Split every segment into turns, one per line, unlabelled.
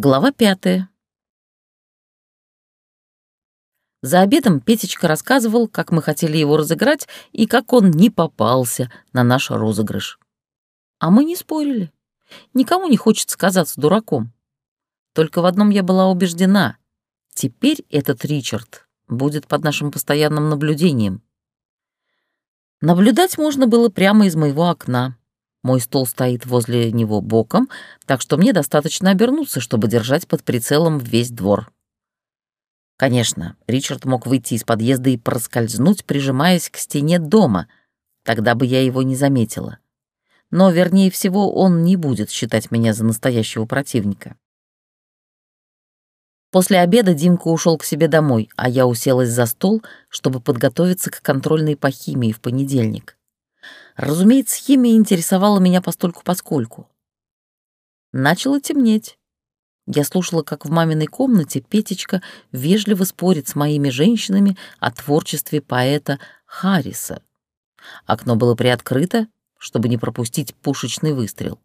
Глава пятая. За обедом Петечка рассказывал, как мы хотели его разыграть и как он не попался на наш розыгрыш. А мы не спорили. Никому не хочется казаться дураком. Только в одном я была убеждена. Теперь этот Ричард будет под нашим постоянным наблюдением. Наблюдать можно было прямо из моего окна. Мой стол стоит возле него боком, так что мне достаточно обернуться, чтобы держать под прицелом весь двор. Конечно, Ричард мог выйти из подъезда и проскользнуть, прижимаясь к стене дома. Тогда бы я его не заметила. Но, вернее всего, он не будет считать меня за настоящего противника. После обеда Димка ушел к себе домой, а я уселась за стол, чтобы подготовиться к контрольной по химии в понедельник. Разумеется, химия интересовала меня постольку-поскольку. Начало темнеть. Я слушала, как в маминой комнате Петечка вежливо спорит с моими женщинами о творчестве поэта Харриса. Окно было приоткрыто, чтобы не пропустить пушечный выстрел.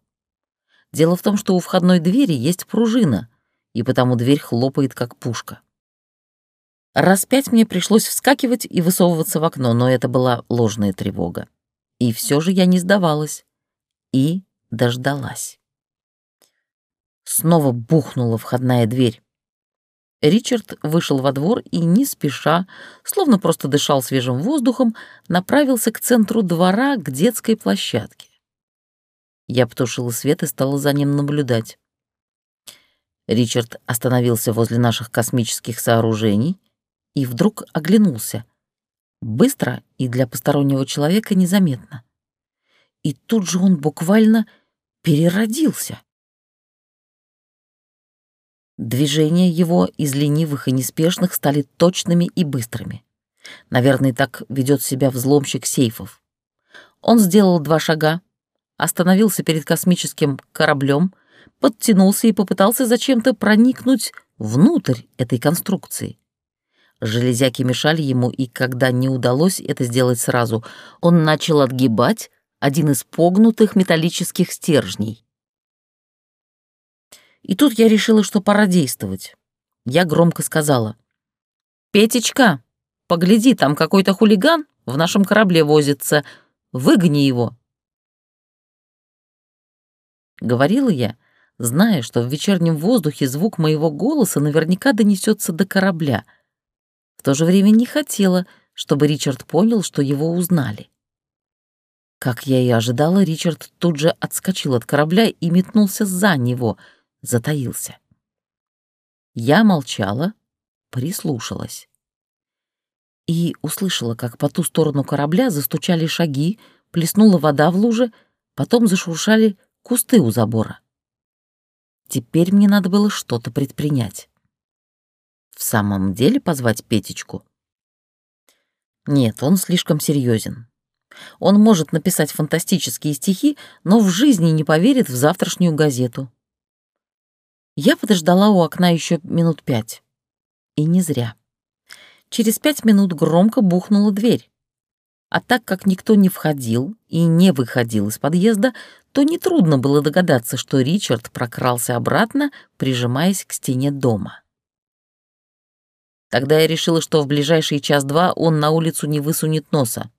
Дело в том, что у входной двери есть пружина, и потому дверь хлопает, как пушка. Раз пять мне пришлось вскакивать и высовываться в окно, но это была ложная тревога. И все же я не сдавалась. И дождалась. Снова бухнула входная дверь. Ричард вышел во двор и, не спеша, словно просто дышал свежим воздухом, направился к центру двора, к детской площадке. Я потушила свет и стала за ним наблюдать. Ричард остановился возле наших космических сооружений и вдруг оглянулся. Быстро и для постороннего человека незаметно. И тут же он буквально переродился. Движения его из ленивых и неспешных стали точными и быстрыми. Наверное, так ведет себя взломщик сейфов. Он сделал два шага, остановился перед космическим кораблем, подтянулся и попытался зачем-то проникнуть внутрь этой конструкции. Железяки мешали ему, и когда не удалось это сделать сразу, он начал отгибать один из погнутых металлических стержней. И тут я решила, что пора действовать. Я громко сказала. «Петечка, погляди, там какой-то хулиган в нашем корабле возится. Выгони его». Говорила я, зная, что в вечернем воздухе звук моего голоса наверняка донесется до корабля — то же время не хотела, чтобы Ричард понял, что его узнали. Как я и ожидала, Ричард тут же отскочил от корабля и метнулся за него, затаился. Я молчала, прислушалась. И услышала, как по ту сторону корабля застучали шаги, плеснула вода в луже, потом зашуршали кусты у забора. Теперь мне надо было что-то предпринять. В самом деле позвать Петечку? Нет, он слишком серьезен. Он может написать фантастические стихи, но в жизни не поверит в завтрашнюю газету. Я подождала у окна еще минут пять. И не зря. Через пять минут громко бухнула дверь. А так как никто не входил и не выходил из подъезда, то нетрудно было догадаться, что Ричард прокрался обратно, прижимаясь к стене дома. Тогда я решила, что в ближайший час-два он на улицу не высунет носа.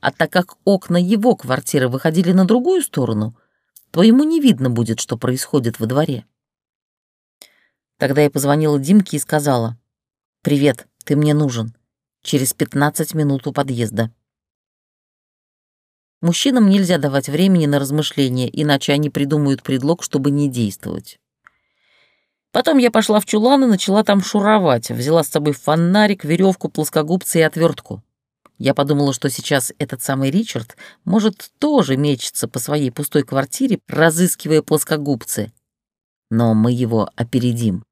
А так как окна его квартиры выходили на другую сторону, то ему не видно будет, что происходит во дворе. Тогда я позвонила Димке и сказала, «Привет, ты мне нужен. Через 15 минут у подъезда». Мужчинам нельзя давать времени на размышления, иначе они придумают предлог, чтобы не действовать. Потом я пошла в чулан и начала там шуровать. Взяла с собой фонарик, веревку, плоскогубцы и отвертку. Я подумала, что сейчас этот самый Ричард может тоже мечется по своей пустой квартире, разыскивая плоскогубцы. Но мы его опередим.